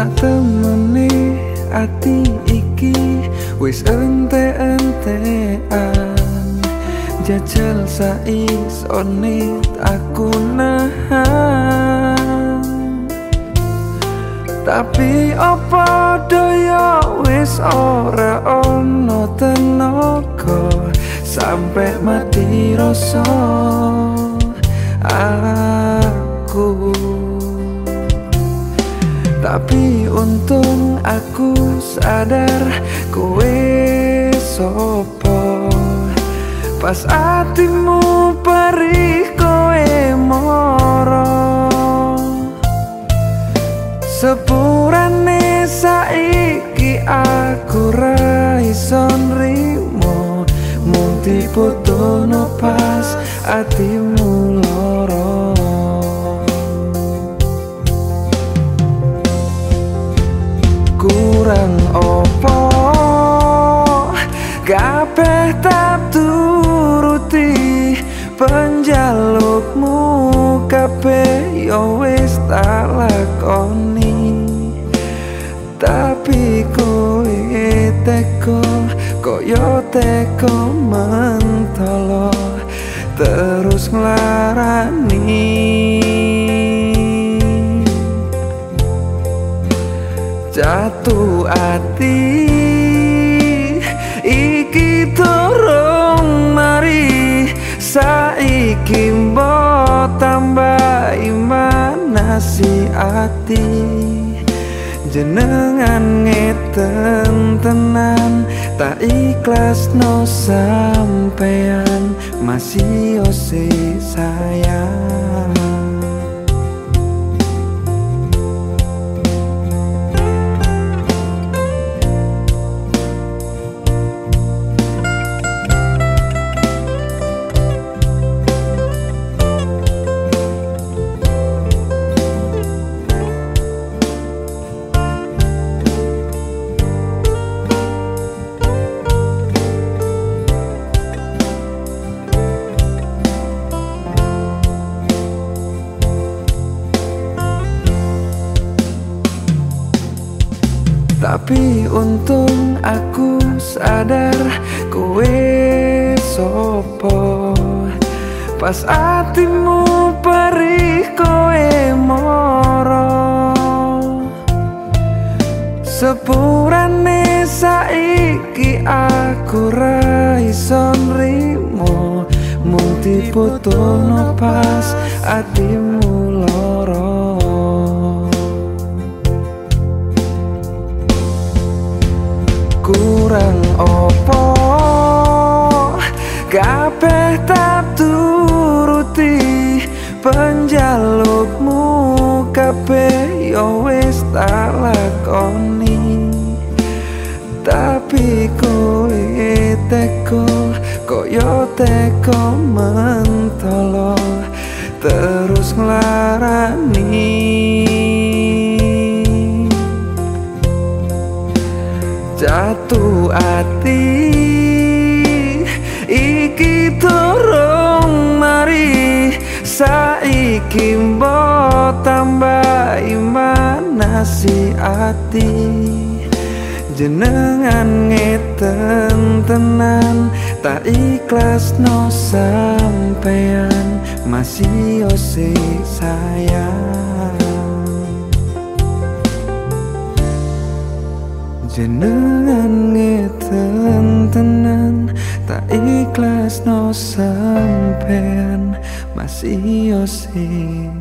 sak temene ati iki wis ente-entean. Jajal saisone aku nahan. Tapi apa daya wis ora ono tenaga sampai mati rasa. Aku tapi untung aku sadar kowe sopo Pas hatimu perih kowe moro. Sepurane saiki aku raison rimo Mung diputono pas hatimu kurang opo? Kabeh tak turuti penjalukmu kabeh yo wis tak lakoni. Tapi kowe teko koyo teko mentolo terus nglarani iman nasi ati jenengan ngeten tenan tak ikhlas no sampean. Masih ose sayang Tapi untung aku sadar kowe sopo. Pas hatimu perih kowe moro. Sepurane saiki aku raison rimo Mung diputono pas hatimu kabeh tak turuti penjalukmu kabeh yo wis tak lakoni. Tapi kowe teko koyo teko mentolo terus nglarani saiki mbok tambah iman nasi ati. Jenengan ngeten tenan tak ikhlas no sampean masih ose sayang jenengan ngeten tenan tak ikhlas no sampean masih yo sayang